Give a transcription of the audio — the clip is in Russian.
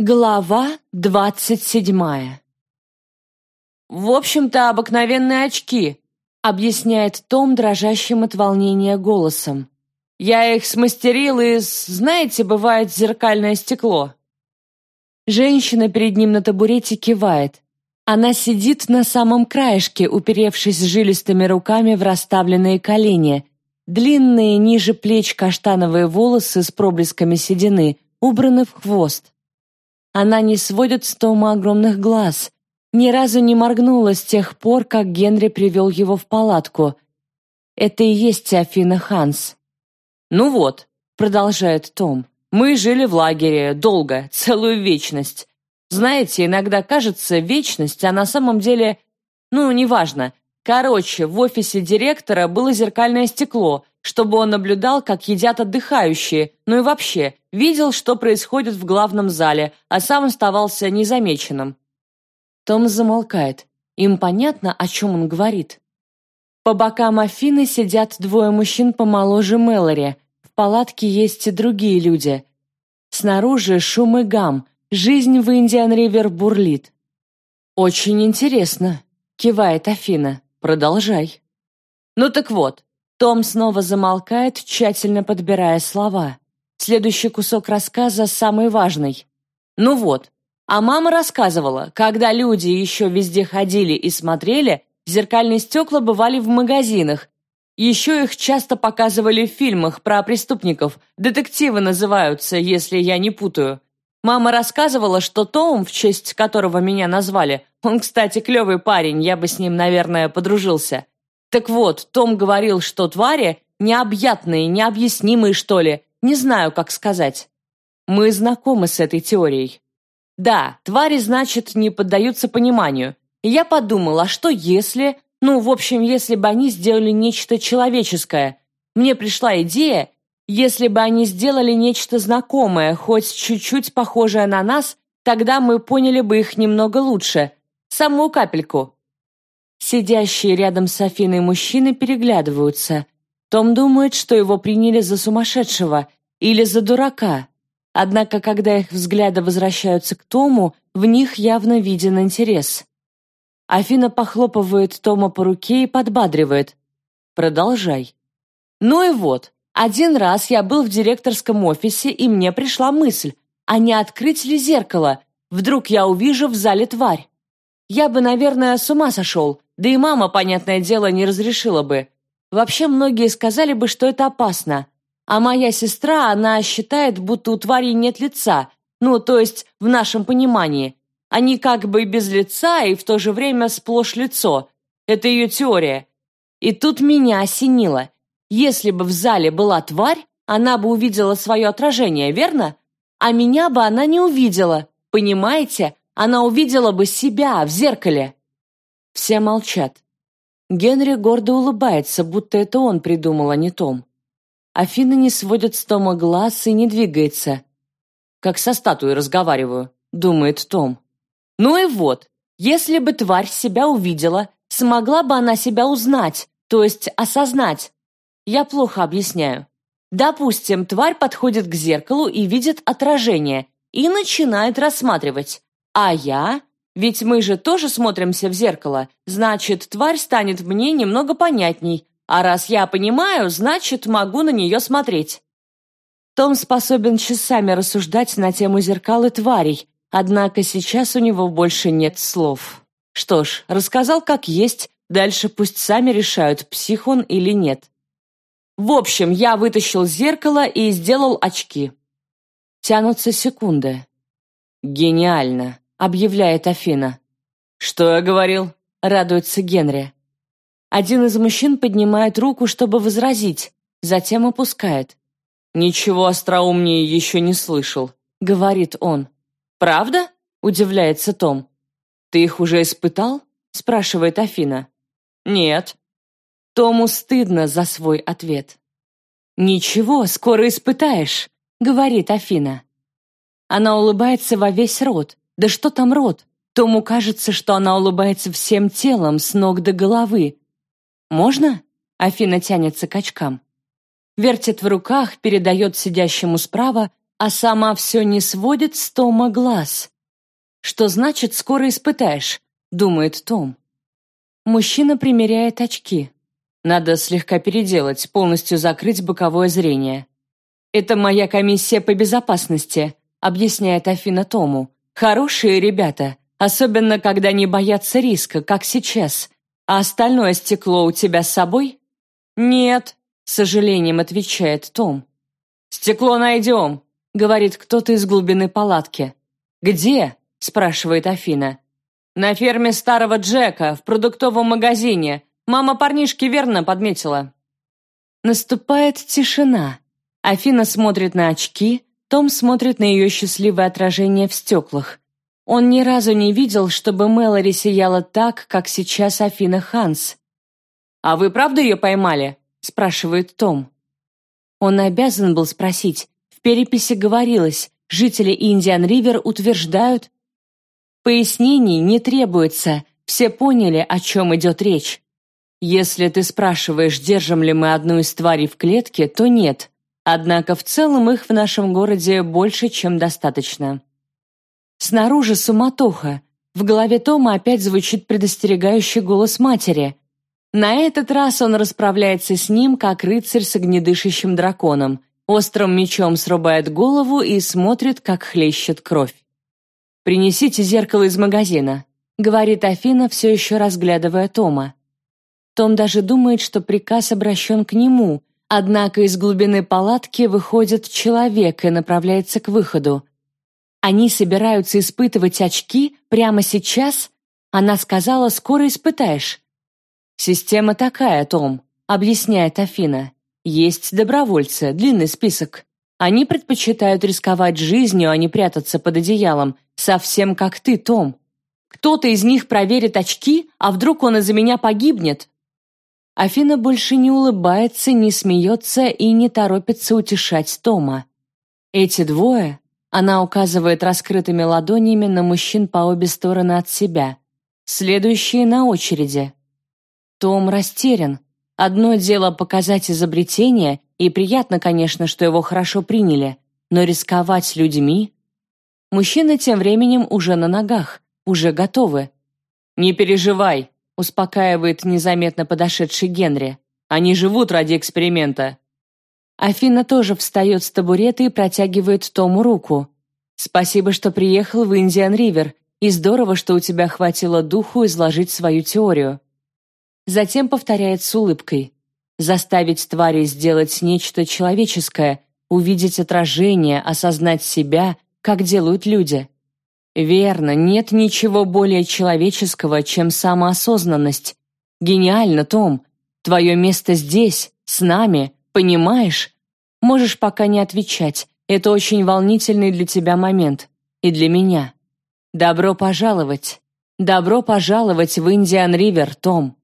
Глава двадцать седьмая «В общем-то, обыкновенные очки», — объясняет Том дрожащим от волнения голосом. «Я их смастерил из, знаете, бывает зеркальное стекло». Женщина перед ним на табурете кивает. Она сидит на самом краешке, уперевшись жилистыми руками в расставленные колени. Длинные ниже плеч каштановые волосы с проблесками седины убраны в хвост. Она не сводит с Тома огромных глаз. Ни разу не моргнула с тех пор, как Генри привел его в палатку. Это и есть Теофина Ханс. «Ну вот», — продолжает Том, — «мы жили в лагере долго, целую вечность. Знаете, иногда кажется вечность, а на самом деле... Ну, неважно. Короче, в офисе директора было зеркальное стекло, чтобы он наблюдал, как едят отдыхающие, ну и вообще, видел, что происходит в главном зале, а сам оставался незамеченным. Том замолкает. Им понятно, о чем он говорит. По бокам Афины сидят двое мужчин помоложе Мэлори. В палатке есть и другие люди. Снаружи шум и гам. Жизнь в Индиан-Ривер бурлит. «Очень интересно», — кивает Афина. «Продолжай». «Ну так вот, том снова замолкает, тщательно подбирая слова. Следующий кусок рассказа самый важный. Ну вот, а мама рассказывала, когда люди еще везде ходили и смотрели, зеркальные стекла бывали в магазинах. Еще их часто показывали в фильмах про преступников. Детективы называются, если я не путаю. Мама рассказывала, что Том, в честь которого меня назвали, он, кстати, клевый парень, я бы с ним, наверное, подружился. Так вот, Том говорил, что твари необъятные, необъяснимые, что ли, не знаю, как сказать. Мы знакомы с этой теорией. Да, твари, значит, не поддаются пониманию. И я подумал, а что если... Ну, в общем, если бы они сделали нечто человеческое. Мне пришла идея, если бы они сделали нечто знакомое, хоть чуть-чуть похожее на нас, тогда мы поняли бы их немного лучше. Самую капельку. Сидящие рядом с Афиной мужчины переглядываются. Том думает, что его приняли за сумасшедшего или за дурака. Однако, когда их взгляды возвращаются к Тому, в них явно виден интерес. Афина похлопывает Тома по руке и подбадривает. «Продолжай». «Ну и вот, один раз я был в директорском офисе, и мне пришла мысль, а не открыть ли зеркало? Вдруг я увижу в зале тварь. Я бы, наверное, с ума сошел, да и мама, понятное дело, не разрешила бы. Вообще многие сказали бы, что это опасно. А моя сестра, она считает, будто у тварей нет лица. Ну, то есть, в нашем понимании. Они как бы без лица и в то же время сплошь лицо. Это ее теория. И тут меня осенило. Если бы в зале была тварь, она бы увидела свое отражение, верно? А меня бы она не увидела. Понимаете? Она увидела бы себя в зеркале. Все молчат. Генри гордо улыбается, будто это он придумал, а не Том. Афина не сводит с Тома глаз и не двигается. «Как со статуей разговариваю», — думает Том. «Ну и вот, если бы тварь себя увидела, смогла бы она себя узнать, то есть осознать. Я плохо объясняю. Допустим, тварь подходит к зеркалу и видит отражение и начинает рассматривать. А я ведь мы же тоже смотримся в зеркало, значит, тварь станет мне немного понятней, а раз я понимаю, значит, могу на нее смотреть. Том способен часами рассуждать на тему зеркал и тварей, однако сейчас у него больше нет слов. Что ж, рассказал как есть, дальше пусть сами решают, псих он или нет. В общем, я вытащил зеркало и сделал очки. Тянутся секунды. Гениально объявляет Афина. «Что я говорил?» — радуется Генри. Один из мужчин поднимает руку, чтобы возразить, затем опускает. «Ничего остроумнее еще не слышал», — говорит он. «Правда?» — удивляется Том. «Ты их уже испытал?» — спрашивает Афина. «Нет». Тому стыдно за свой ответ. «Ничего, скоро испытаешь», — говорит Афина. Она улыбается во весь рот, да что там рот? Тому кажется, что она улыбается всем телом, с ног до головы. «Можно?» — Афина тянется к очкам. Вертит в руках, передает сидящему справа, а сама все не сводит с Тома глаз. «Что значит, скоро испытаешь?» — думает Том. Мужчина примеряет очки. Надо слегка переделать, полностью закрыть боковое зрение. «Это моя комиссия по безопасности», — объясняет Афина Тому. «Хорошие ребята, особенно когда не боятся риска, как сейчас. А остальное стекло у тебя с собой?» «Нет», — с сожалением отвечает Том. «Стекло найдем», — говорит кто-то из глубины палатки. «Где?» — спрашивает Афина. «На ферме старого Джека, в продуктовом магазине. Мама парнишки верно подметила». Наступает тишина. Афина смотрит на очки, Том смотрит на ее счастливое отражение в стеклах. Он ни разу не видел, чтобы Мэлори сияла так, как сейчас Афина Ханс. «А вы правда ее поймали?» – спрашивает Том. Он обязан был спросить. В переписи говорилось, жители Индиан-Ривер утверждают... Пояснений не требуется, все поняли, о чем идет речь. Если ты спрашиваешь, держим ли мы одну из тварей в клетке, то нет. Однако в целом их в нашем городе больше, чем достаточно. Снаружи суматоха. В голове Тома опять звучит предостерегающий голос матери. На этот раз он расправляется с ним, как рыцарь с огнедышащим драконом. Острым мечом срубает голову и смотрит, как хлещет кровь. «Принесите зеркало из магазина», — говорит Афина, все еще разглядывая Тома. Том даже думает, что приказ обращен к нему, однако из глубины палатки выходит человек и направляется к выходу. Они собираются испытывать очки прямо сейчас? Она сказала, скоро испытаешь. Система такая, Том, объясняет Афина. Есть добровольцы, длинный список. Они предпочитают рисковать жизнью, а не прятаться под одеялом, совсем как ты, Том. Кто-то из них проверит очки, а вдруг он из-за меня погибнет? Афина больше не улыбается, не смеется и не торопится утешать Тома. Эти двое она указывает раскрытыми ладонями на мужчин по обе стороны от себя. Следующие на очереди. Том растерян. Одно дело показать изобретение, и приятно, конечно, что его хорошо приняли, но рисковать людьми... Мужчины тем временем уже на ногах, уже готовы. «Не переживай», — успокаивает незаметно подошедший Генри. «Они живут ради эксперимента. Афина тоже встает с табурета и протягивает Тому руку. «Спасибо, что приехал в Индиан-Ривер, и здорово, что у тебя хватило духу изложить свою теорию». Затем повторяет с улыбкой. «Заставить твари сделать нечто человеческое, увидеть отражение, осознать себя, как делают люди». Верно, нет ничего более человеческого, чем самоосознанность. Гениально, Том. Твое место здесь, с нами, Понимаешь? Можешь пока не отвечать. Это очень волнительный для тебя момент. И для меня. Добро пожаловать. Добро пожаловать в Индиан-Ривер, Том.